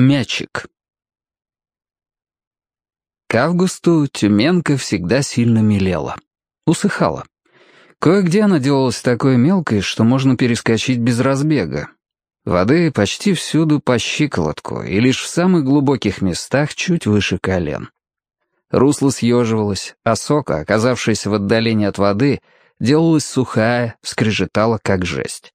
Мячик. К августу Тюменка всегда сильно мелела. Усыхала. Кое-где она делалась такой мелкой, что можно перескочить без разбега. Воды почти всюду по щиколотку, и лишь в самых глубоких местах чуть выше колен. Русло съеживалось, а сока, оказавшаяся в отдалении от воды, делалась сухая, скрежетала как жесть.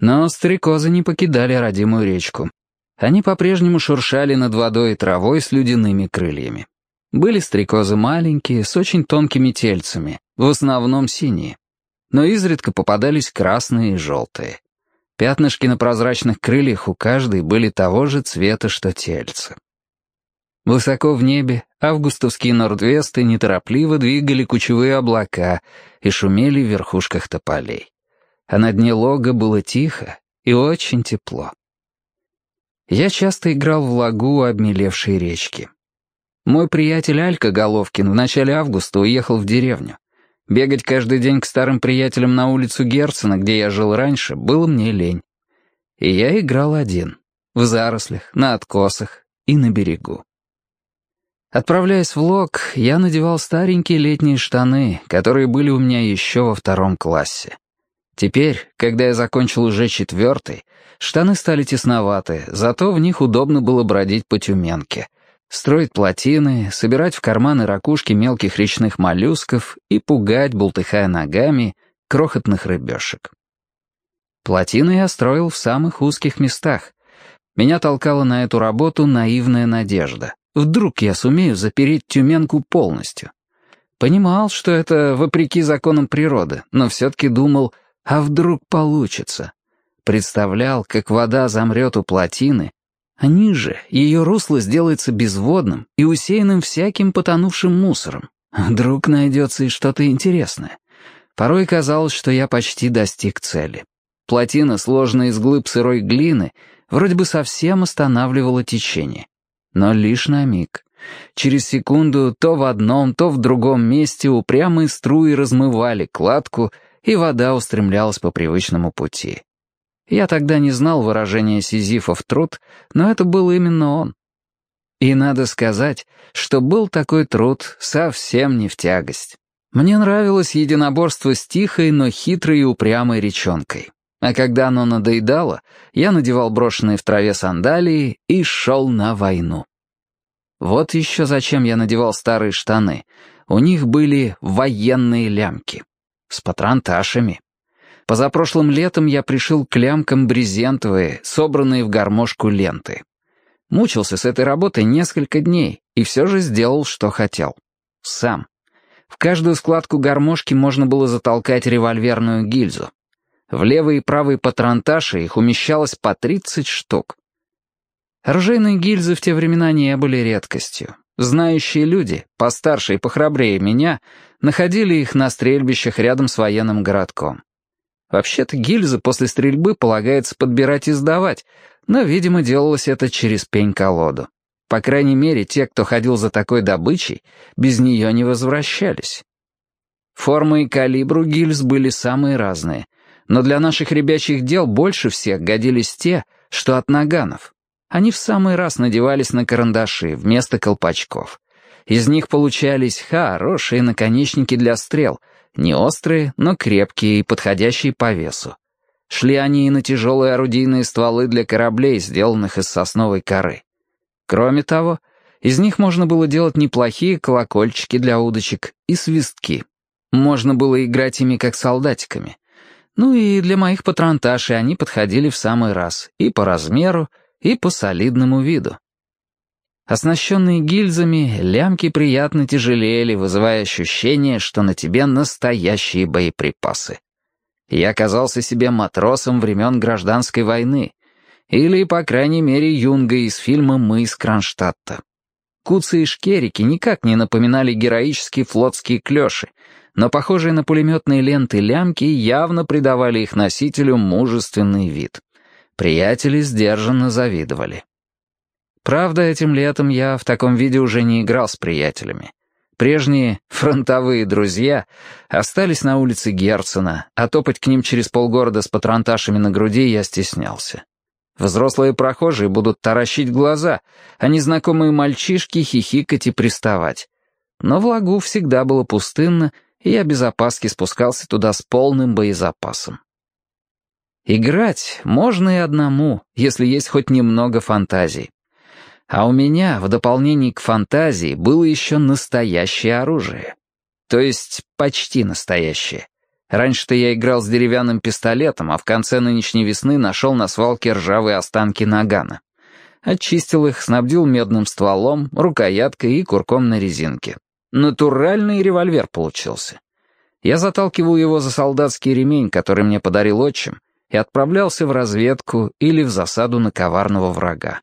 Но стрекозы не покидали родимую речку. Они по-прежнему шуршали над водой и травой с ледяными крыльями. Были стрекозы маленькие, с очень тонкими тельцами, в основном синие. Но изредка попадались красные и желтые. Пятнышки на прозрачных крыльях у каждой были того же цвета, что тельце. Высоко в небе августовские нордвесты неторопливо двигали кучевые облака и шумели в верхушках тополей. А на дне лога было тихо и очень тепло. Я часто играл в лагу обмелевшей речки. Мой приятель Алька Головкин в начале августа уехал в деревню. Бегать каждый день к старым приятелям на улицу Герцена, где я жил раньше, было мне лень. И я играл один. В зарослях, на откосах и на берегу. Отправляясь в лог, я надевал старенькие летние штаны, которые были у меня еще во втором классе. Теперь, когда я закончил уже четвертый, штаны стали тесноваты, зато в них удобно было бродить по Тюменке, строить плотины, собирать в карманы ракушки мелких речных моллюсков и пугать, бултыхая ногами, крохотных рыбешек. Плотины я строил в самых узких местах. Меня толкала на эту работу наивная надежда. Вдруг я сумею запереть Тюменку полностью. Понимал, что это вопреки законам природы, но все-таки думал — а вдруг получится? Представлял, как вода замрет у плотины, а ниже ее русло сделается безводным и усеянным всяким потонувшим мусором. Вдруг найдется и что-то интересное. Порой казалось, что я почти достиг цели. Плотина, сложенная из глыб сырой глины, вроде бы совсем останавливала течение. Но лишь на миг. Через секунду то в одном, то в другом месте упрямые струи размывали кладку — и вода устремлялась по привычному пути. Я тогда не знал выражения «сизифов труд», но это был именно он. И надо сказать, что был такой труд совсем не в тягость. Мне нравилось единоборство с тихой, но хитрой и упрямой речонкой. А когда оно надоедало, я надевал брошенные в траве сандалии и шел на войну. Вот еще зачем я надевал старые штаны. У них были военные лямки с патронташами. Позапрошлым летом я пришил к лямкам брезентовые, собранные в гармошку ленты. Мучился с этой работой несколько дней и все же сделал, что хотел. Сам. В каждую складку гармошки можно было затолкать револьверную гильзу. В левый и правый патронташи их умещалось по 30 штук. Оружейные гильзы в те времена не были редкостью. Знающие люди, постарше и похрабрее меня, находили их на стрельбищах рядом с военным городком. Вообще-то гильзы после стрельбы полагается подбирать и сдавать, но, видимо, делалось это через пень-колоду. По крайней мере, те, кто ходил за такой добычей, без нее не возвращались. Формы и калибру гильз были самые разные, но для наших ребячих дел больше всех годились те, что от наганов. Они в самый раз надевались на карандаши вместо колпачков. Из них получались хорошие наконечники для стрел, не острые, но крепкие и подходящие по весу. Шли они и на тяжелые орудийные стволы для кораблей, сделанных из сосновой коры. Кроме того, из них можно было делать неплохие колокольчики для удочек и свистки. Можно было играть ими как солдатиками. Ну и для моих патронташей они подходили в самый раз и по размеру, и по солидному виду. Оснащенные гильзами, лямки приятно тяжелели, вызывая ощущение, что на тебе настоящие боеприпасы. Я оказался себе матросом времен гражданской войны, или, по крайней мере, юнгой из фильма «Мы из Кронштадта». Куцы и шкерики никак не напоминали героические флотские клёши, но похожие на пулеметные ленты лямки явно придавали их носителю мужественный вид. Приятели сдержанно завидовали. Правда, этим летом я в таком виде уже не играл с приятелями. Прежние фронтовые друзья остались на улице Герцена, а топать к ним через полгорода с патронташами на груди я стеснялся. Взрослые прохожие будут таращить глаза, а незнакомые мальчишки хихикать и приставать. Но в лагу всегда было пустынно, и я без опаски спускался туда с полным боезапасом. Играть можно и одному, если есть хоть немного фантазии. А у меня, в дополнение к фантазии, было еще настоящее оружие. То есть почти настоящее. Раньше-то я играл с деревянным пистолетом, а в конце нынешней весны нашел на свалке ржавые останки нагана. Очистил их, снабдил медным стволом, рукояткой и курком на резинке. Натуральный револьвер получился. Я заталкивал его за солдатский ремень, который мне подарил отчим, и отправлялся в разведку или в засаду на коварного врага.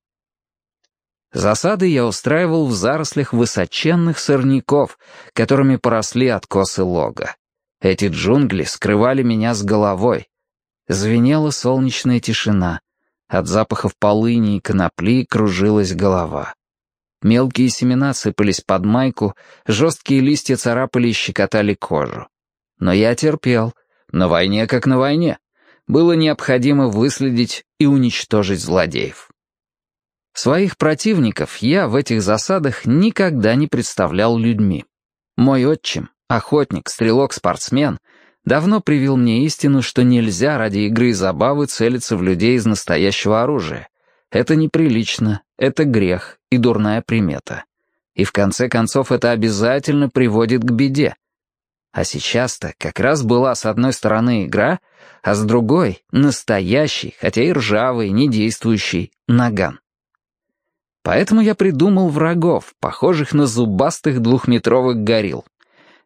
Засады я устраивал в зарослях высоченных сорняков, которыми поросли откосы лога. Эти джунгли скрывали меня с головой. Звенела солнечная тишина. От запахов полыни и конопли кружилась голова. Мелкие семена сыпались под майку, жесткие листья царапали и щекотали кожу. Но я терпел. На войне как на войне. Было необходимо выследить и уничтожить злодеев. Своих противников я в этих засадах никогда не представлял людьми. Мой отчим, охотник, стрелок, спортсмен, давно привил мне истину, что нельзя ради игры и забавы целиться в людей из настоящего оружия. Это неприлично, это грех и дурная примета. И в конце концов это обязательно приводит к беде. А сейчас-то как раз была с одной стороны игра, а с другой — настоящий, хотя и ржавый, недействующий, наган. Поэтому я придумал врагов, похожих на зубастых двухметровых горилл.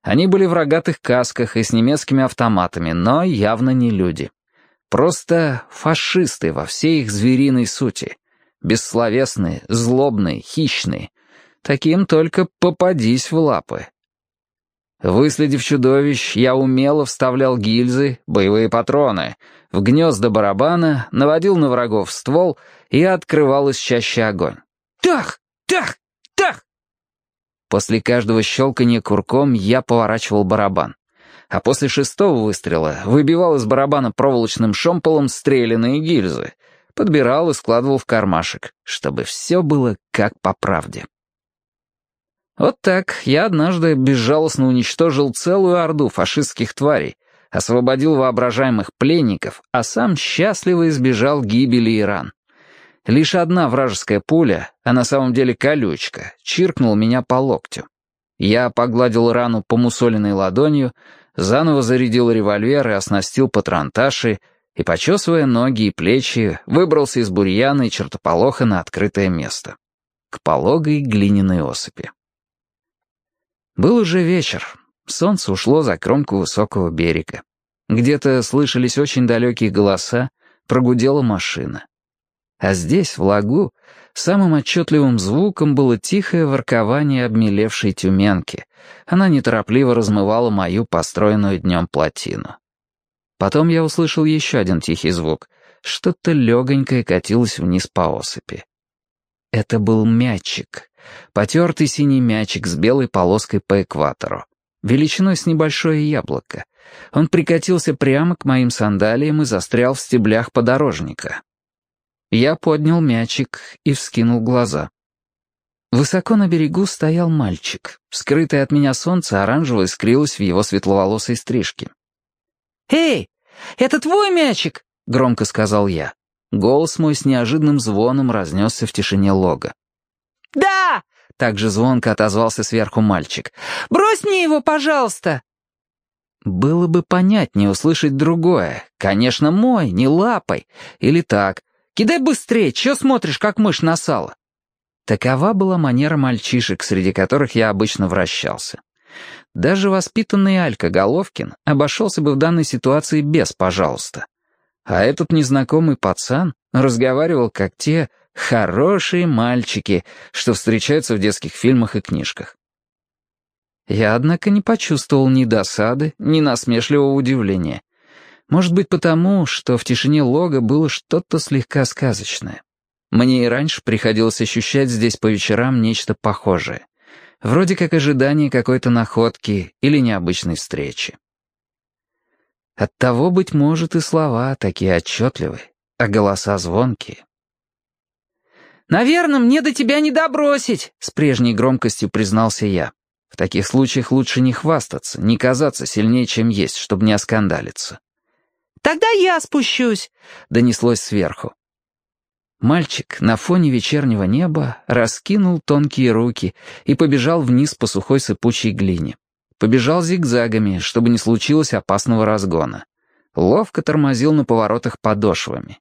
Они были в рогатых касках и с немецкими автоматами, но явно не люди. Просто фашисты во всей их звериной сути. Бессловесные, злобные, хищные. Таким только попадись в лапы. Выследив чудовищ, я умело вставлял гильзы, боевые патроны, в гнезда барабана, наводил на врагов ствол и открывал из чаще огонь. Тах! Тах! Тах! После каждого щелканья курком я поворачивал барабан. А после шестого выстрела выбивал из барабана проволочным шомполом стреляные гильзы, подбирал и складывал в кармашек, чтобы все было как по правде. Вот так я однажды безжалостно уничтожил целую орду фашистских тварей, освободил воображаемых пленников, а сам счастливо избежал гибели и ран. Лишь одна вражеская пуля, а на самом деле колючка, чиркнула меня по локтю. Я погладил рану по мусоленной ладонью, заново зарядил револьвер и оснастил патронташи, и, почесывая ноги и плечи, выбрался из бурьяна и чертополоха на открытое место. К пологой глиняной осыпи. Был уже вечер. Солнце ушло за кромку высокого берега. Где-то слышались очень далекие голоса, прогудела машина. А здесь, в лагу, самым отчетливым звуком было тихое воркование обмелевшей тюменки. Она неторопливо размывала мою построенную днем плотину. Потом я услышал еще один тихий звук. Что-то легонькое катилось вниз по осыпи. Это был мячик. Потертый синий мячик с белой полоской по экватору. Величиной с небольшое яблоко. Он прикатился прямо к моим сандалиям и застрял в стеблях подорожника. Я поднял мячик и вскинул глаза. Высоко на берегу стоял мальчик. Скрытое от меня солнце оранжево искрилось в его светловолосой стрижке. «Эй, это твой мячик!» — громко сказал я. Голос мой с неожиданным звоном разнесся в тишине лога. «Да!» — также звонко отозвался сверху мальчик. «Брось мне его, пожалуйста!» Было бы понятнее услышать другое. Конечно, мой, не лапой. Или так. Кидай быстрее, чё смотришь, как мышь на сало?» Такова была манера мальчишек, среди которых я обычно вращался. Даже воспитанный Алька Головкин обошелся бы в данной ситуации без «пожалуйста». А этот незнакомый пацан разговаривал как те хорошие мальчики, что встречаются в детских фильмах и книжках. Я, однако, не почувствовал ни досады, ни насмешливого удивления. Может быть, потому, что в тишине лога было что-то слегка сказочное. Мне и раньше приходилось ощущать здесь по вечерам нечто похожее. Вроде как ожидание какой-то находки или необычной встречи. Оттого, быть может, и слова такие отчетливые, а голоса звонкие. «Наверное, мне до тебя не добросить», — с прежней громкостью признался я. В таких случаях лучше не хвастаться, не казаться сильнее, чем есть, чтобы не оскандалиться. «Тогда я спущусь», — донеслось сверху. Мальчик на фоне вечернего неба раскинул тонкие руки и побежал вниз по сухой сыпучей глине. Побежал зигзагами, чтобы не случилось опасного разгона. Ловко тормозил на поворотах подошвами.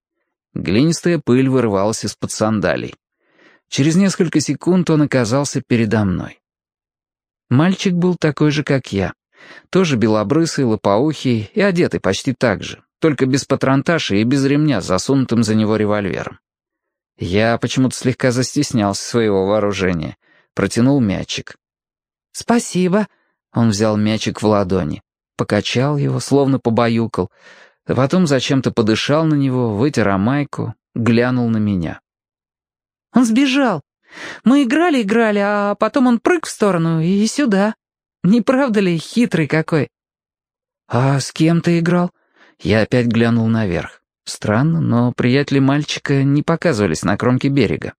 Глинистая пыль вырывалась из-под сандалий. Через несколько секунд он оказался передо мной. Мальчик был такой же, как я. Тоже белобрысый, лопоухий и одетый почти так же, только без патронташа и без ремня, засунутым за него револьвером. Я почему-то слегка застеснялся своего вооружения. Протянул мячик. «Спасибо», — он взял мячик в ладони, покачал его, словно побаюкал, потом зачем-то подышал на него, вытер майку, глянул на меня. «Он сбежал. Мы играли-играли, а потом он прыг в сторону и сюда. Не правда ли хитрый какой?» «А с кем ты играл?» Я опять глянул наверх. Странно, но приятели мальчика не показывались на кромке берега.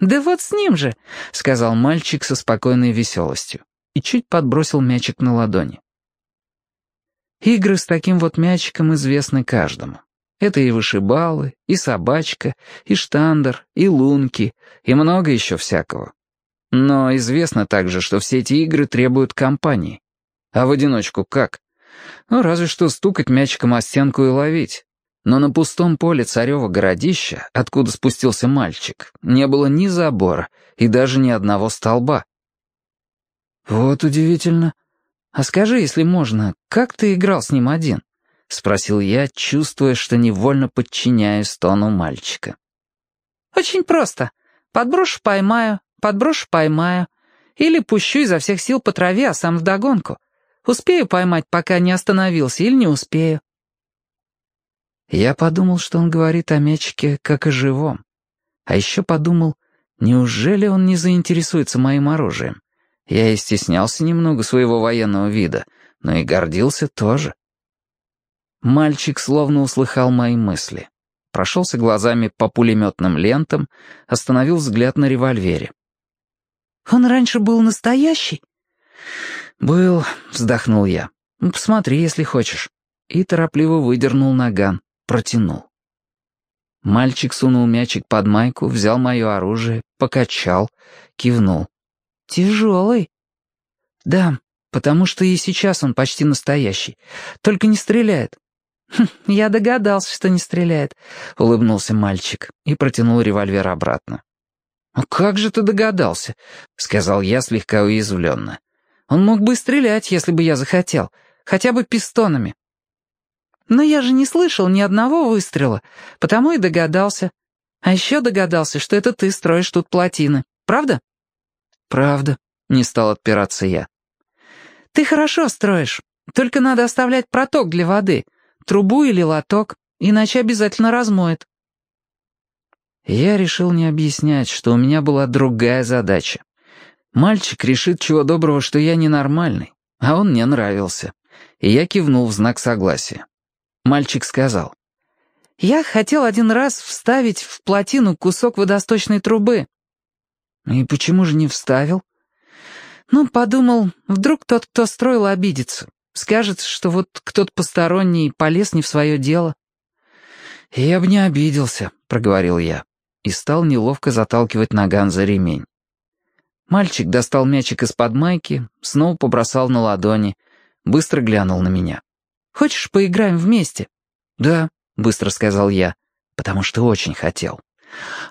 «Да вот с ним же», — сказал мальчик со спокойной веселостью и чуть подбросил мячик на ладони. Игры с таким вот мячиком известны каждому. Это и вышибалы, и собачка, и штандер, и лунки, и много еще всякого. Но известно также, что все эти игры требуют компании. А в одиночку как? Ну, разве что стукать мячиком о стенку и ловить. Но на пустом поле царева городища, откуда спустился мальчик, не было ни забора и даже ни одного столба. «Вот удивительно», «А скажи, если можно, как ты играл с ним один?» — спросил я, чувствуя, что невольно подчиняюсь тону мальчика. «Очень просто. Подброшу — поймаю, подброшу — поймаю. Или пущу изо всех сил по траве, а сам вдогонку. Успею поймать, пока не остановился, или не успею». Я подумал, что он говорит о мячике как о живом. А еще подумал, неужели он не заинтересуется моим оружием? Я и стеснялся немного своего военного вида, но и гордился тоже. Мальчик словно услыхал мои мысли. Прошелся глазами по пулеметным лентам, остановил взгляд на револьвере. «Он раньше был настоящий?» «Был», — вздохнул я. «Ну, «Посмотри, если хочешь». И торопливо выдернул наган, протянул. Мальчик сунул мячик под майку, взял мое оружие, покачал, кивнул. «Тяжелый?» «Да, потому что и сейчас он почти настоящий. Только не стреляет». «Хм, «Я догадался, что не стреляет», — улыбнулся мальчик и протянул револьвер обратно. «Ну как же ты догадался?» — сказал я слегка уязвленно. «Он мог бы стрелять, если бы я захотел, хотя бы пистонами». «Но я же не слышал ни одного выстрела, потому и догадался. А еще догадался, что это ты строишь тут плотины, правда?» «Правда», — не стал отпираться я. «Ты хорошо строишь, только надо оставлять проток для воды, трубу или лоток, иначе обязательно размоет». Я решил не объяснять, что у меня была другая задача. Мальчик решит чего доброго, что я ненормальный, а он мне нравился. И я кивнул в знак согласия. Мальчик сказал. «Я хотел один раз вставить в плотину кусок водосточной трубы, «И почему же не вставил?» «Ну, подумал, вдруг тот, кто строил, обидится. Скажет, что вот кто-то посторонний полез не в свое дело». «Я бы не обиделся», — проговорил я, и стал неловко заталкивать наган за ремень. Мальчик достал мячик из-под майки, снова побросал на ладони, быстро глянул на меня. «Хочешь, поиграем вместе?» «Да», — быстро сказал я, потому что очень хотел.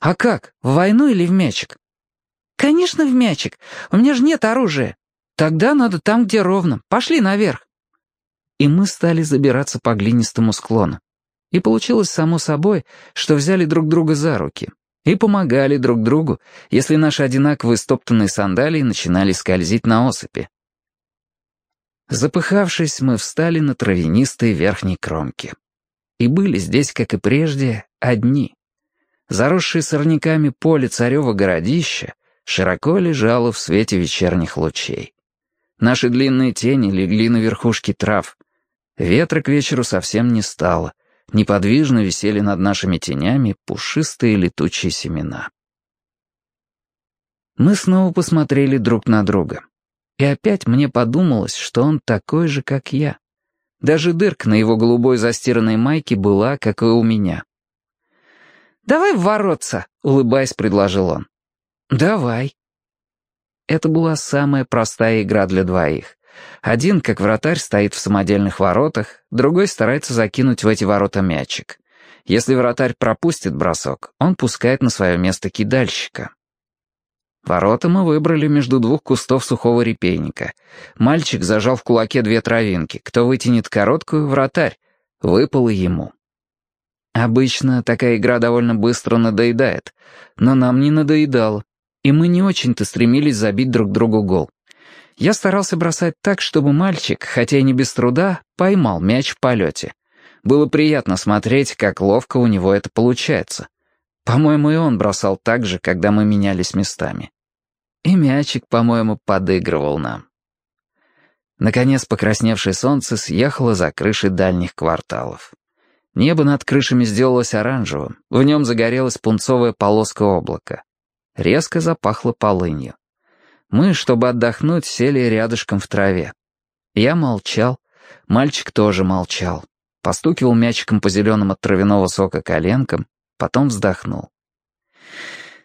«А как, в войну или в мячик?» «Конечно, в мячик. У меня же нет оружия. Тогда надо там, где ровно. Пошли наверх». И мы стали забираться по глинистому склону. И получилось само собой, что взяли друг друга за руки и помогали друг другу, если наши одинаковые стоптанные сандалии начинали скользить на осыпи. Запыхавшись, мы встали на травянистой верхней кромке. И были здесь, как и прежде, одни. Заросшие сорняками поле царева городища широко лежало в свете вечерних лучей. Наши длинные тени легли на верхушки трав. Ветра к вечеру совсем не стало. Неподвижно висели над нашими тенями пушистые летучие семена. Мы снова посмотрели друг на друга. И опять мне подумалось, что он такой же, как я. Даже дырка на его голубой застиранной майке была, как и у меня. «Давай воротца», — улыбаясь, предложил он. «Давай». Это была самая простая игра для двоих. Один, как вратарь, стоит в самодельных воротах, другой старается закинуть в эти ворота мячик. Если вратарь пропустит бросок, он пускает на свое место кидальщика. Ворота мы выбрали между двух кустов сухого репейника. Мальчик зажал в кулаке две травинки. Кто вытянет короткую — вратарь. Выпало ему. Обычно такая игра довольно быстро надоедает, но нам не надоедало, и мы не очень-то стремились забить друг другу гол. Я старался бросать так, чтобы мальчик, хотя и не без труда, поймал мяч в полете. Было приятно смотреть, как ловко у него это получается. По-моему, и он бросал так же, когда мы менялись местами. И мячик, по-моему, подыгрывал нам. Наконец, покрасневшее солнце съехало за крыши дальних кварталов. Небо над крышами сделалось оранжевым, в нем загорелась пунцовая полоска облака. Резко запахло полынью. Мы, чтобы отдохнуть, сели рядышком в траве. Я молчал, мальчик тоже молчал. Постукивал мячиком по зеленым от травяного сока коленкам, потом вздохнул.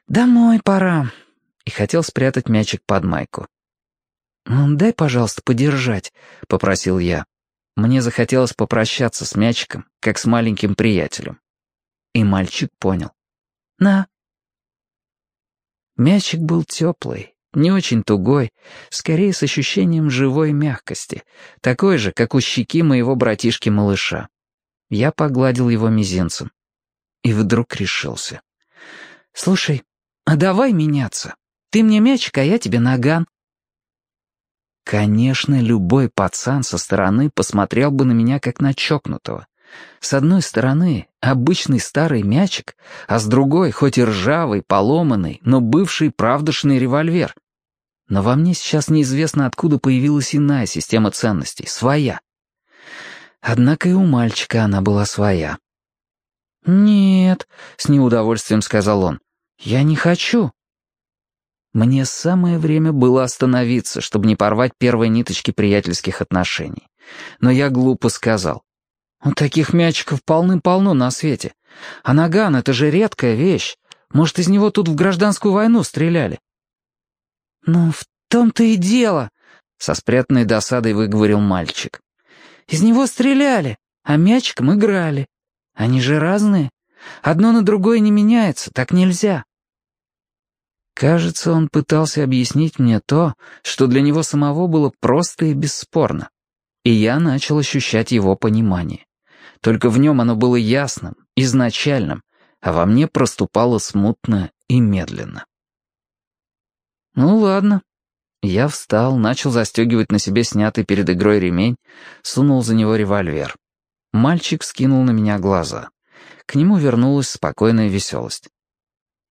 «Домой пора», и хотел спрятать мячик под майку. «Ну, «Дай, пожалуйста, подержать», — попросил я. Мне захотелось попрощаться с мячиком, как с маленьким приятелем. И мальчик понял. «На». Мячик был теплый, не очень тугой, скорее с ощущением живой мягкости, такой же, как у щеки моего братишки-малыша. Я погладил его мизинцем. И вдруг решился. «Слушай, а давай меняться?» Ты мне мячик, а я тебе наган». Конечно, любой пацан со стороны посмотрел бы на меня как на чокнутого. С одной стороны, обычный старый мячик, а с другой, хоть и ржавый, поломанный, но бывший правдошный револьвер. Но во мне сейчас неизвестно, откуда появилась иная система ценностей, своя. Однако и у мальчика она была своя. «Нет», — с неудовольствием сказал он, — «я не хочу». Мне самое время было остановиться, чтобы не порвать первые ниточки приятельских отношений. Но я глупо сказал. «У таких мячиков полным-полно на свете. А наган — это же редкая вещь. Может, из него тут в гражданскую войну стреляли?» «Ну, в том-то и дело», — со спрятанной досадой выговорил мальчик. «Из него стреляли, а мячиком играли. Они же разные. Одно на другое не меняется, так нельзя». Кажется, он пытался объяснить мне то, что для него самого было просто и бесспорно. И я начал ощущать его понимание. Только в нем оно было ясным, изначальным, а во мне проступало смутно и медленно. Ну ладно. Я встал, начал застегивать на себе снятый перед игрой ремень, сунул за него револьвер. Мальчик скинул на меня глаза. К нему вернулась спокойная веселость.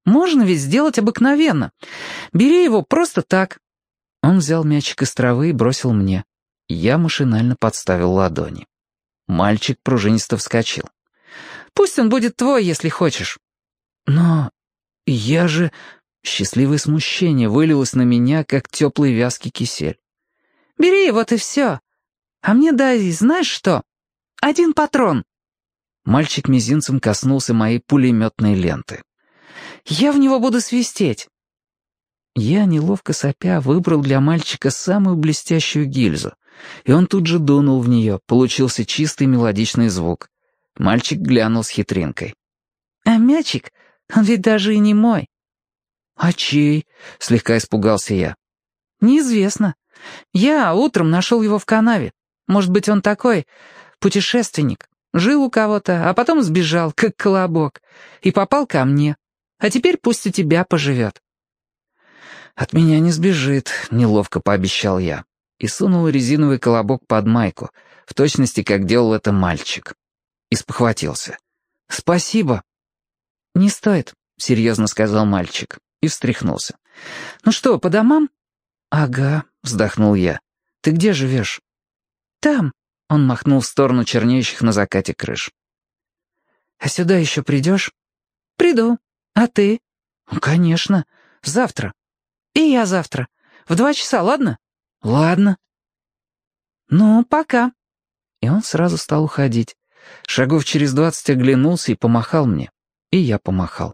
Можно ведь сделать обыкновенно. Бери его просто так». Он взял мячик из травы и бросил мне. Я машинально подставил ладони. Мальчик пружинисто вскочил. «Пусть он будет твой, если хочешь». «Но я же...» Счастливое смущение вылилось на меня, как теплый вязкий кисель. «Бери, вот и все. А мне дай, знаешь что? Один патрон». Мальчик мизинцем коснулся моей пулеметной ленты. Я в него буду свистеть». Я, неловко сопя, выбрал для мальчика самую блестящую гильзу, и он тут же дунул в нее, получился чистый мелодичный звук. Мальчик глянул с хитринкой. «А мячик, он ведь даже и не мой». «А чей?» — слегка испугался я. «Неизвестно. Я утром нашел его в канаве. Может быть, он такой путешественник. Жил у кого-то, а потом сбежал, как колобок, и попал ко мне. А теперь пусть у тебя поживет». «От меня не сбежит», — неловко пообещал я. И сунул резиновый колобок под майку, в точности, как делал это мальчик. И спохватился. «Спасибо». «Не стоит», — серьезно сказал мальчик. И встряхнулся. «Ну что, по домам?» «Ага», — вздохнул я. «Ты где живешь?» «Там», — он махнул в сторону чернеющих на закате крыш. «А сюда еще придешь?» «Приду», «А ты?» «Конечно. Завтра». И я завтра. В два часа, ладно?» «Ладно». «Ну, пока». И он сразу стал уходить. Шагов через двадцать оглянулся и помахал мне. И я помахал.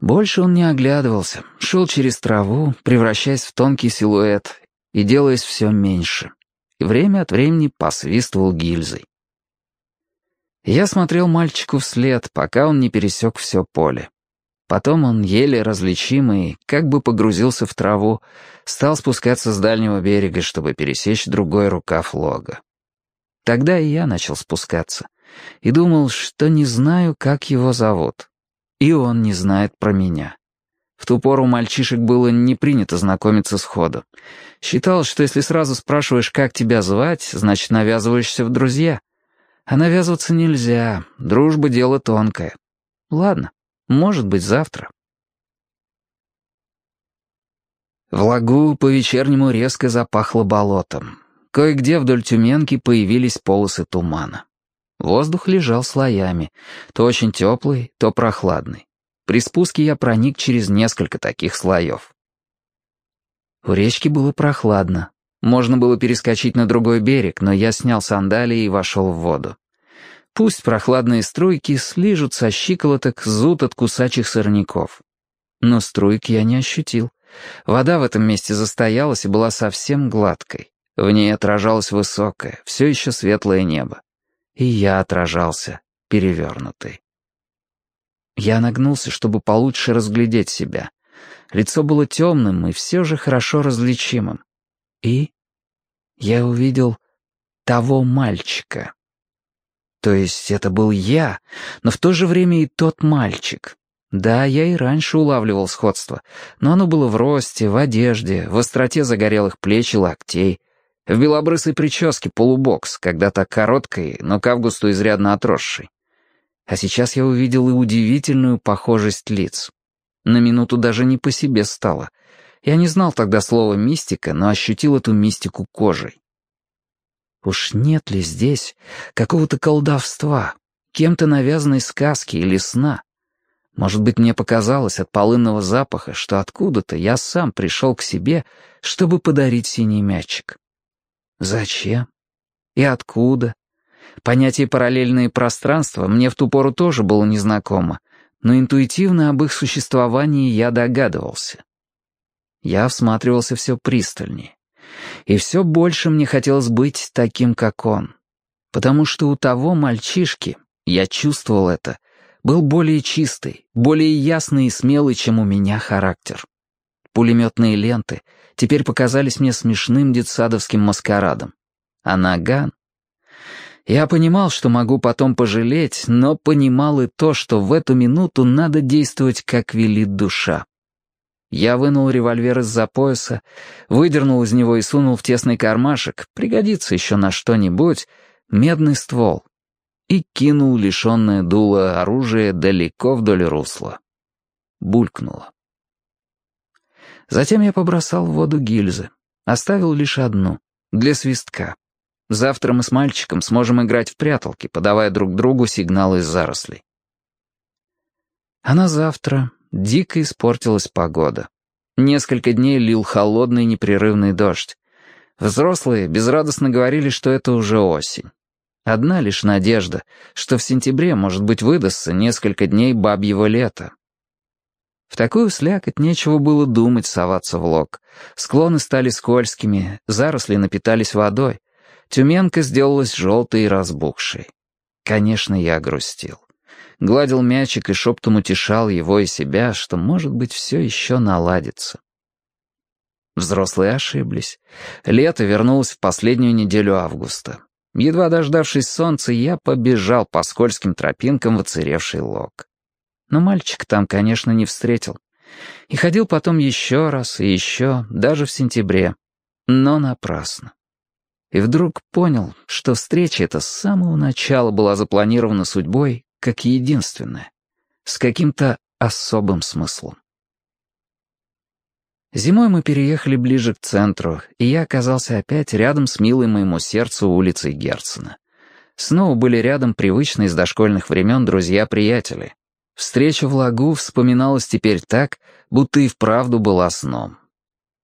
Больше он не оглядывался, шел через траву, превращаясь в тонкий силуэт и делаясь все меньше. И время от времени посвистывал гильзой. Я смотрел мальчику вслед, пока он не пересек все поле. Потом он, еле различимый, как бы погрузился в траву, стал спускаться с дальнего берега, чтобы пересечь другой рукав лога. Тогда и я начал спускаться. И думал, что не знаю, как его зовут. И он не знает про меня. В ту пору мальчишек было не принято знакомиться сходу. Считал, что если сразу спрашиваешь, как тебя звать, значит, навязываешься в друзья. А навязываться нельзя, дружба — дело тонкое. Ладно, может быть, завтра. В лагу по-вечернему резко запахло болотом. Кое-где вдоль Тюменки появились полосы тумана. Воздух лежал слоями, то очень теплый, то прохладный. При спуске я проник через несколько таких слоев. У речки было прохладно, можно было перескочить на другой берег, но я снял сандалии и вошел в воду. Пусть прохладные струйки слижут со щиколоток, зуд от кусачих сорняков. Но струйки я не ощутил. Вода в этом месте застоялась и была совсем гладкой. В ней отражалось высокое, все еще светлое небо. И я отражался, перевернутый. Я нагнулся, чтобы получше разглядеть себя. Лицо было темным и все же хорошо различимым. И я увидел того мальчика. То есть это был я, но в то же время и тот мальчик. Да, я и раньше улавливал сходство, но оно было в росте, в одежде, в остроте загорелых плеч и локтей, в белобрысой прическе полубокс, когда-то короткой, но к августу изрядно отросшей. А сейчас я увидел и удивительную похожесть лиц. На минуту даже не по себе стало — я не знал тогда слова «мистика», но ощутил эту мистику кожей. Уж нет ли здесь какого-то колдовства, кем-то навязанной сказки или сна? Может быть, мне показалось от полынного запаха, что откуда-то я сам пришел к себе, чтобы подарить синий мячик. Зачем? И откуда? Понятие «параллельные пространства» мне в ту пору тоже было незнакомо, но интуитивно об их существовании я догадывался. Я всматривался все пристальнее. И все больше мне хотелось быть таким, как он. Потому что у того мальчишки, я чувствовал это, был более чистый, более ясный и смелый, чем у меня характер. Пулеметные ленты теперь показались мне смешным детсадовским маскарадом. А наган... Я понимал, что могу потом пожалеть, но понимал и то, что в эту минуту надо действовать, как велит душа. Я вынул револьвер из-за пояса, выдернул из него и сунул в тесный кармашек, пригодится еще на что-нибудь, медный ствол, и кинул лишенное дуло оружие далеко вдоль русла. Булькнуло. Затем я побросал в воду гильзы, оставил лишь одну, для свистка. Завтра мы с мальчиком сможем играть в пряталки, подавая друг другу сигналы из зарослей. А на завтра дико испортилась погода. Несколько дней лил холодный непрерывный дождь. Взрослые безрадостно говорили, что это уже осень. Одна лишь надежда, что в сентябре, может быть, выдастся несколько дней бабьего лета. В такую слякоть нечего было думать соваться в лог. Склоны стали скользкими, заросли напитались водой. Тюменка сделалась желтой и разбухшей. Конечно, я грустил гладил мячик и шептом утешал его и себя, что, может быть, все еще наладится. Взрослые ошиблись. Лето вернулось в последнюю неделю августа. Едва дождавшись солнца, я побежал по скользким тропинкам в оцаревший лог. Но мальчик там, конечно, не встретил. И ходил потом еще раз и еще, даже в сентябре. Но напрасно. И вдруг понял, что встреча эта с самого начала была запланирована судьбой как единственное, с каким-то особым смыслом. Зимой мы переехали ближе к центру, и я оказался опять рядом с милой моему сердцу улицей Герцена. Снова были рядом привычные с дошкольных времен друзья-приятели. Встреча в лагу вспоминалась теперь так, будто и вправду была сном.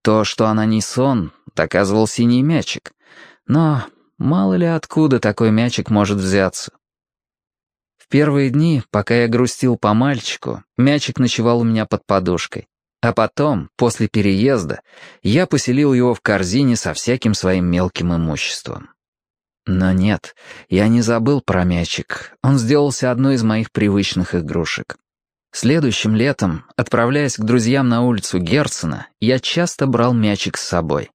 То, что она не сон, доказывал синий мячик. Но мало ли откуда такой мячик может взяться. Первые дни, пока я грустил по мальчику, мячик ночевал у меня под подушкой. А потом, после переезда, я поселил его в корзине со всяким своим мелким имуществом. Но нет, я не забыл про мячик. Он сделался одной из моих привычных игрушек. Следующим летом, отправляясь к друзьям на улицу Герцена, я часто брал мячик с собой.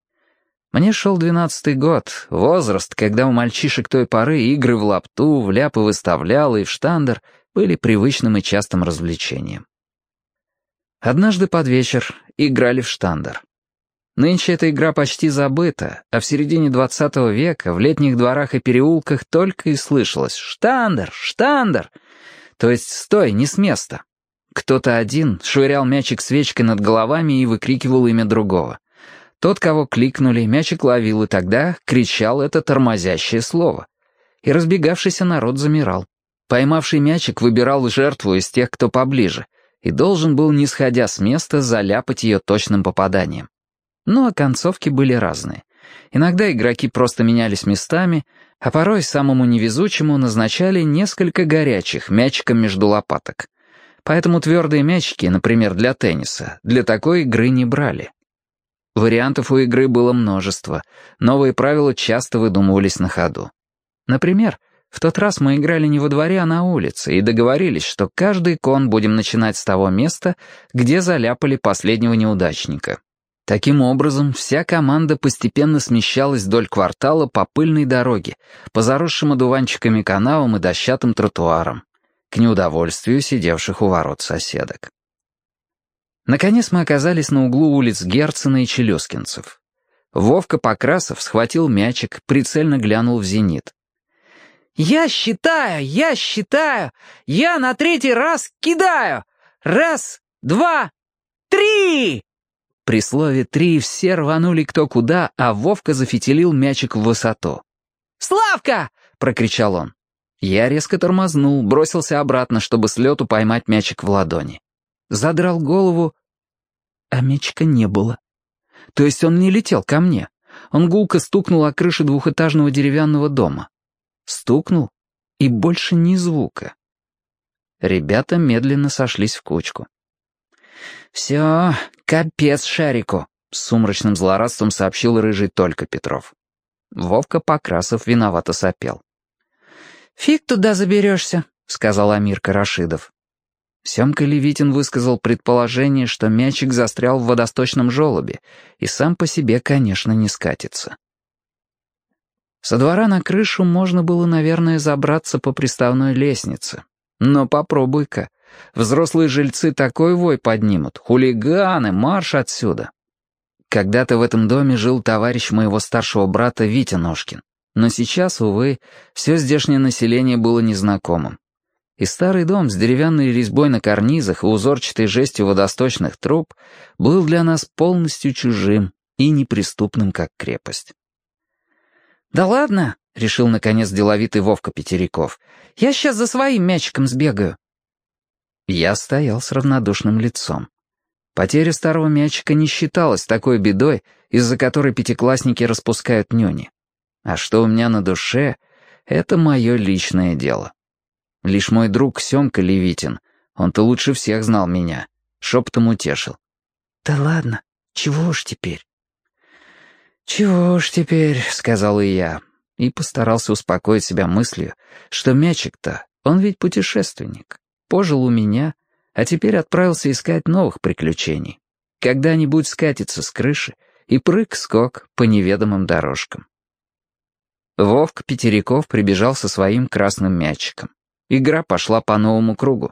Мне шел двенадцатый год, возраст, когда у мальчишек той поры игры в лапту, в ляпы выставлял и в штандер были привычным и частым развлечением. Однажды под вечер играли в штандер. Нынче эта игра почти забыта, а в середине двадцатого века в летних дворах и переулках только и слышалось «Штандер! Штандер!» То есть «Стой, не с места!» Кто-то один швырял мячик свечкой над головами и выкрикивал имя другого. Тот, кого кликнули, мячик ловил, и тогда кричал это тормозящее слово. И разбегавшийся народ замирал. Поймавший мячик выбирал жертву из тех, кто поближе, и должен был, не сходя с места, заляпать ее точным попаданием. Ну а концовки были разные. Иногда игроки просто менялись местами, а порой самому невезучему назначали несколько горячих мячиком между лопаток — Поэтому твердые мячики, например, для тенниса, для такой игры не брали. Вариантов у игры было множество, новые правила часто выдумывались на ходу. Например, в тот раз мы играли не во дворе, а на улице, и договорились, что каждый кон будем начинать с того места, где заляпали последнего неудачника. Таким образом, вся команда постепенно смещалась вдоль квартала по пыльной дороге, по заросшим одуванчиками канавам и дощатым тротуарам к неудовольствию сидевших у ворот соседок. Наконец мы оказались на углу улиц Герцена и Челюскинцев. Вовка Покрасов схватил мячик, прицельно глянул в зенит. «Я считаю, я считаю! Я на третий раз кидаю! Раз, два, три!» При слове «три» все рванули кто куда, а Вовка зафитилил мячик в высоту. «Славка!» — прокричал он. Я резко тормознул, бросился обратно, чтобы с лету поймать мячик в ладони. Задрал голову, а мячика не было. То есть он не летел ко мне. Он гулко стукнул о крыше двухэтажного деревянного дома. Стукнул, и больше ни звука. Ребята медленно сошлись в кучку. «Все, капец шарику», — с сумрачным злорадством сообщил рыжий только Петров. Вовка Покрасов виновато сопел. «Фиг туда заберешься», — сказал Амир Карашидов. Семка Левитин высказал предположение, что мячик застрял в водосточном желобе и сам по себе, конечно, не скатится. Со двора на крышу можно было, наверное, забраться по приставной лестнице. Но попробуй-ка. Взрослые жильцы такой вой поднимут. Хулиганы, марш отсюда. Когда-то в этом доме жил товарищ моего старшего брата Витя Ножкин. Но сейчас, увы, все здешнее население было незнакомым. И старый дом с деревянной резьбой на карнизах и узорчатой жестью водосточных труб был для нас полностью чужим и неприступным, как крепость. «Да ладно», — решил, наконец, деловитый Вовка Петериков, «я сейчас за своим мячиком сбегаю». Я стоял с равнодушным лицом. Потеря старого мячика не считалась такой бедой, из-за которой пятиклассники распускают нюни. А что у меня на душе, это мое личное дело. Лишь мой друг Семка Левитин, он-то лучше всех знал меня, шепотом утешил. «Да ладно, чего уж теперь?» «Чего уж теперь», — сказал и я, и постарался успокоить себя мыслью, что мячик-то, он ведь путешественник, пожил у меня, а теперь отправился искать новых приключений. Когда-нибудь скатится с крыши и прыг-скок по неведомым дорожкам. Вовк Петериков прибежал со своим красным мячиком. Игра пошла по новому кругу.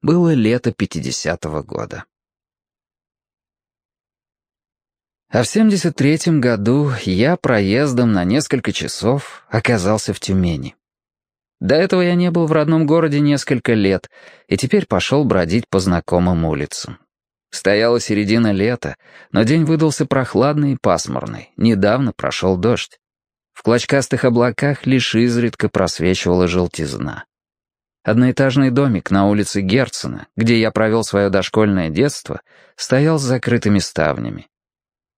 Было лето 50-го года. А в 73-м году я проездом на несколько часов оказался в Тюмени. До этого я не был в родном городе несколько лет, и теперь пошел бродить по знакомым улицам. Стояла середина лета, но день выдался прохладный и пасмурный. Недавно прошел дождь. В клочкастых облаках лишь изредка просвечивала желтизна. Одноэтажный домик на улице Герцена, где я провел свое дошкольное детство, стоял с закрытыми ставнями.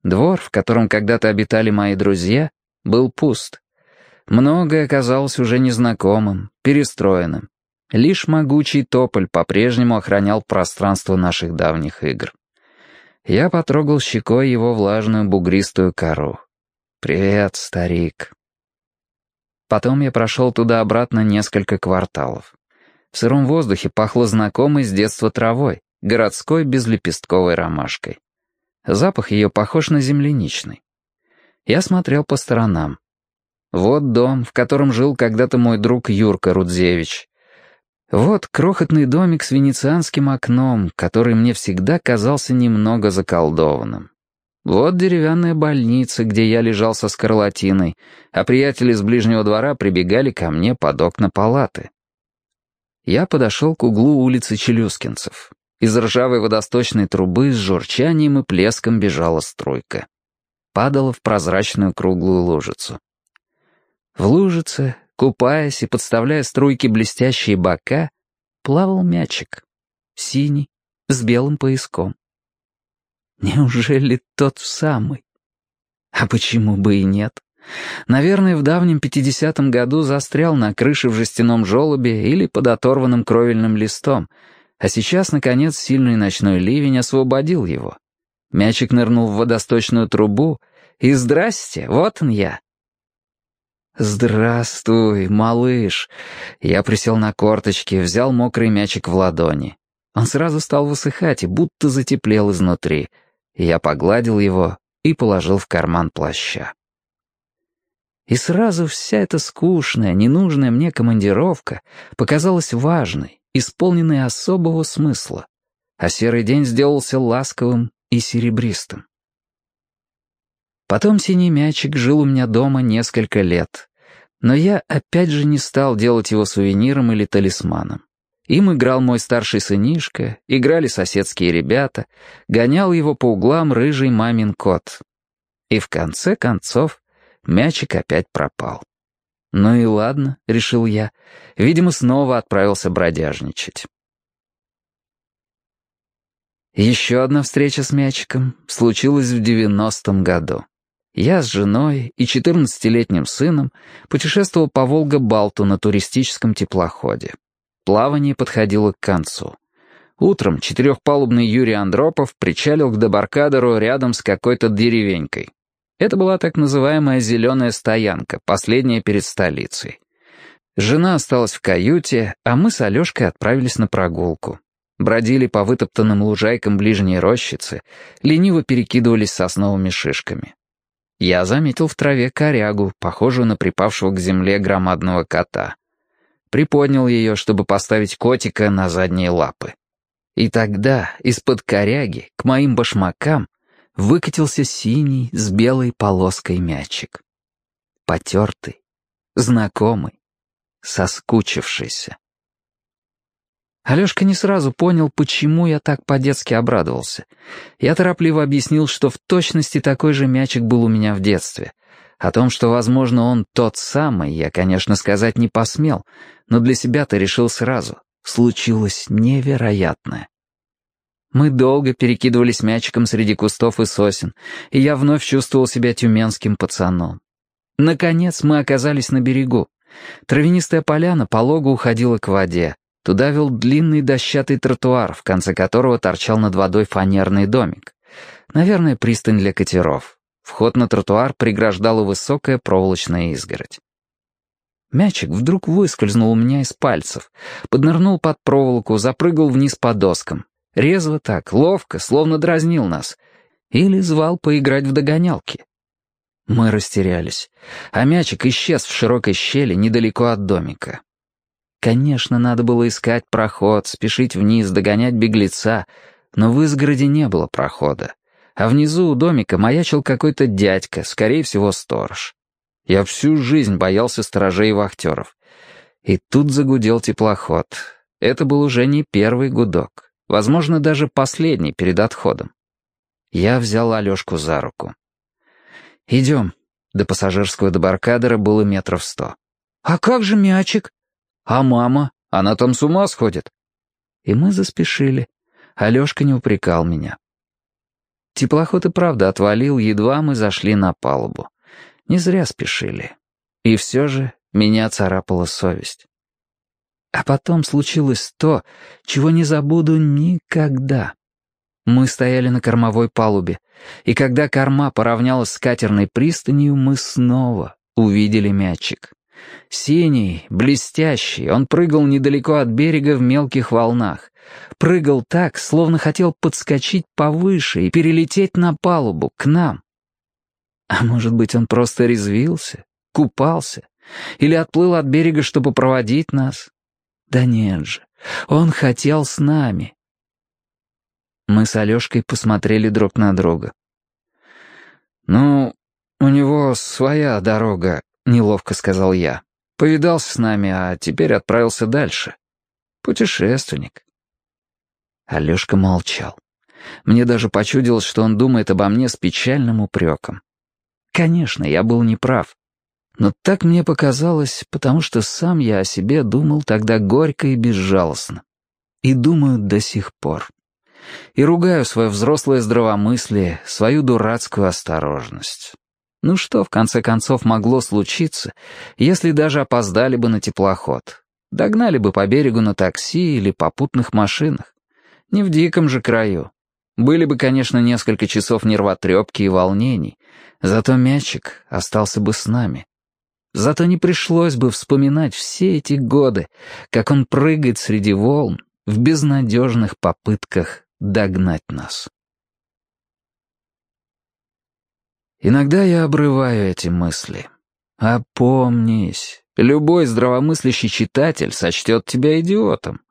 Двор, в котором когда-то обитали мои друзья, был пуст. Многое казалось уже незнакомым, перестроенным. Лишь могучий тополь по-прежнему охранял пространство наших давних игр. Я потрогал щекой его влажную бугристую кору. «Привет, старик». Потом я прошел туда-обратно несколько кварталов. В сыром воздухе пахло знакомой с детства травой, городской безлепестковой ромашкой. Запах ее похож на земляничный. Я смотрел по сторонам. Вот дом, в котором жил когда-то мой друг Юрка Рудзевич. Вот крохотный домик с венецианским окном, который мне всегда казался немного заколдованным. Вот деревянная больница, где я лежал со скарлатиной, а приятели с ближнего двора прибегали ко мне под окна палаты. Я подошел к углу улицы Челюскинцев. Из ржавой водосточной трубы с журчанием и плеском бежала струйка. Падала в прозрачную круглую лужицу. В лужице, купаясь и подставляя струйки блестящие бока, плавал мячик. Синий, с белым пояском. Неужели тот самый? А почему бы и нет? Наверное, в давнем пятидесятом году застрял на крыше в жестяном желобе или под оторванным кровельным листом — а сейчас, наконец, сильный ночной ливень освободил его. Мячик нырнул в водосточную трубу, и здрасте, вот он я. «Здравствуй, малыш!» Я присел на корточки, взял мокрый мячик в ладони. Он сразу стал высыхать и будто затеплел изнутри. Я погладил его и положил в карман плаща. И сразу вся эта скучная, ненужная мне командировка показалась важной, исполненный особого смысла, а серый день сделался ласковым и серебристым. Потом синий мячик жил у меня дома несколько лет, но я опять же не стал делать его сувениром или талисманом. Им играл мой старший сынишка, играли соседские ребята, гонял его по углам рыжий мамин кот. И в конце концов мячик опять пропал. «Ну и ладно», — решил я. Видимо, снова отправился бродяжничать. Еще одна встреча с мячиком случилась в девяностом году. Я с женой и четырнадцатилетним сыном путешествовал по Волга-Балту на туристическом теплоходе. Плавание подходило к концу. Утром четырехпалубный Юрий Андропов причалил к дебаркадеру рядом с какой-то деревенькой. Это была так называемая «зеленая стоянка», последняя перед столицей. Жена осталась в каюте, а мы с Алешкой отправились на прогулку. Бродили по вытоптанным лужайкам ближней рощицы, лениво перекидывались сосновыми шишками. Я заметил в траве корягу, похожую на припавшего к земле громадного кота. Приподнял ее, чтобы поставить котика на задние лапы. И тогда из-под коряги к моим башмакам выкатился синий с белой полоской мячик. Потертый, знакомый, соскучившийся. Алешка не сразу понял, почему я так по-детски обрадовался. Я торопливо объяснил, что в точности такой же мячик был у меня в детстве. О том, что, возможно, он тот самый, я, конечно, сказать не посмел, но для себя-то решил сразу. Случилось невероятное. Мы долго перекидывались мячиком среди кустов и сосен, и я вновь чувствовал себя тюменским пацаном. Наконец мы оказались на берегу. Травянистая поляна полого уходила к воде. Туда вел длинный дощатый тротуар, в конце которого торчал над водой фанерный домик. Наверное, пристань для катеров. Вход на тротуар преграждала высокая проволочная изгородь. Мячик вдруг выскользнул у меня из пальцев, поднырнул под проволоку, запрыгал вниз по доскам. Резво так, ловко, словно дразнил нас. Или звал поиграть в догонялки. Мы растерялись, а мячик исчез в широкой щели недалеко от домика. Конечно, надо было искать проход, спешить вниз, догонять беглеца, но в изгороде не было прохода. А внизу у домика маячил какой-то дядька, скорее всего, сторож. Я всю жизнь боялся сторожей и вахтеров. И тут загудел теплоход. Это был уже не первый гудок. Возможно, даже последний перед отходом. Я взял Алешку за руку. «Идем». До пассажирского дебаркадера было метров сто. «А как же мячик?» «А мама? Она там с ума сходит». И мы заспешили. Алешка не упрекал меня. Теплоход и правда отвалил, едва мы зашли на палубу. Не зря спешили. И все же меня царапала совесть. А потом случилось то, чего не забуду никогда. Мы стояли на кормовой палубе, и когда корма поравнялась с катерной пристанью, мы снова увидели мячик. Синий, блестящий, он прыгал недалеко от берега в мелких волнах. Прыгал так, словно хотел подскочить повыше и перелететь на палубу, к нам. А может быть, он просто резвился, купался или отплыл от берега, чтобы проводить нас? Да нет же, он хотел с нами. Мы с Алешкой посмотрели друг на друга. «Ну, у него своя дорога», — неловко сказал я. «Повидался с нами, а теперь отправился дальше. Путешественник». Алешка молчал. Мне даже почудилось, что он думает обо мне с печальным упреком. Конечно, я был неправ. Но так мне показалось, потому что сам я о себе думал тогда горько и безжалостно. И думаю до сих пор. И ругаю свое взрослое здравомыслие, свою дурацкую осторожность. Ну что, в конце концов, могло случиться, если даже опоздали бы на теплоход? Догнали бы по берегу на такси или попутных машинах? Не в диком же краю. Были бы, конечно, несколько часов нервотрепки и волнений, зато мячик остался бы с нами. Зато не пришлось бы вспоминать все эти годы, как он прыгает среди волн в безнадежных попытках догнать нас. Иногда я обрываю эти мысли. Опомнись, любой здравомыслящий читатель сочтет тебя идиотом.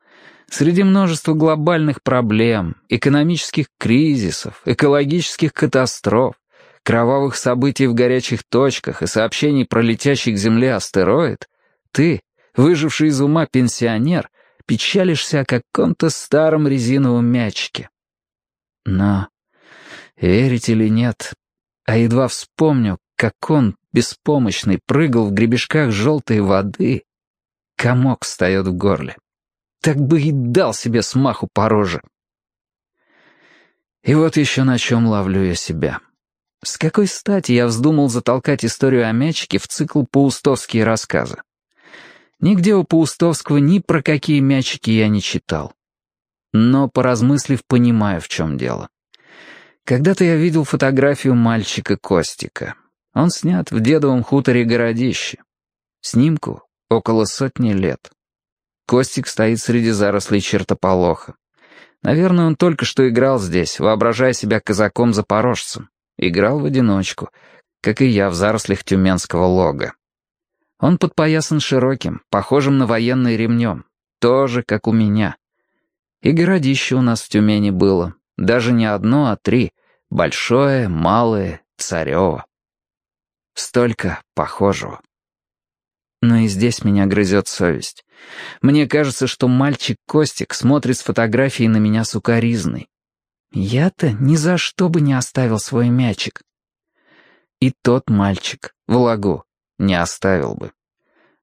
Среди множества глобальных проблем, экономических кризисов, экологических катастроф, кровавых событий в горячих точках и сообщений про летящий к Земле астероид, ты, выживший из ума пенсионер, печалишься о каком-то старом резиновом мячике. Но, верить или нет, а едва вспомню, как он, беспомощный, прыгал в гребешках желтой воды, комок встает в горле. Так бы и дал себе смаху по роже. И вот еще на чем ловлю я себя. С какой стати я вздумал затолкать историю о мячике в цикл паустовские рассказы? Нигде у Паустовского ни про какие мячики я не читал. Но, поразмыслив, понимаю, в чем дело. Когда-то я видел фотографию мальчика Костика. Он снят в дедовом хуторе городище. Снимку около сотни лет. Костик стоит среди зарослей чертополоха. Наверное, он только что играл здесь, воображая себя казаком-запорожцем. Играл в одиночку, как и я в зарослях тюменского лога. Он подпоясан широким, похожим на военный ремнем, тоже как у меня. И городище у нас в Тюмени было, даже не одно, а три, большое, малое, царево. Столько похожего. Но и здесь меня грызет совесть. Мне кажется, что мальчик Костик смотрит с фотографией на меня сукоризной. Я-то ни за что бы не оставил свой мячик. И тот мальчик, в лагу, не оставил бы.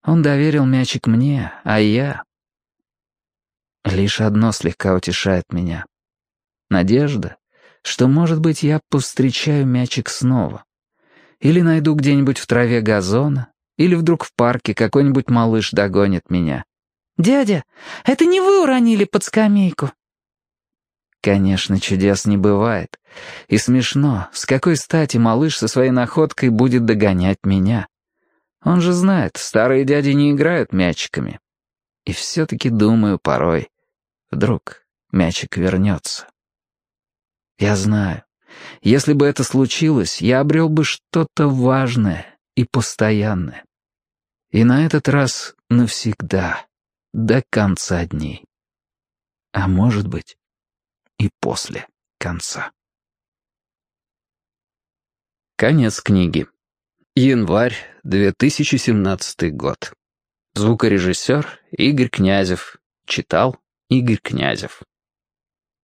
Он доверил мячик мне, а я... Лишь одно слегка утешает меня. Надежда, что, может быть, я повстречаю мячик снова. Или найду где-нибудь в траве газона, или вдруг в парке какой-нибудь малыш догонит меня. «Дядя, это не вы уронили под скамейку?» Конечно, чудес не бывает. И смешно, с какой стати малыш со своей находкой будет догонять меня. Он же знает, старые дяди не играют мячиками. И все-таки думаю порой, вдруг мячик вернется. Я знаю, если бы это случилось, я обрел бы что-то важное и постоянное. И на этот раз навсегда, до конца дней. А может быть, и после конца. Конец книги. Январь 2017 год. Звукорежиссер Игорь Князев. Читал Игорь Князев.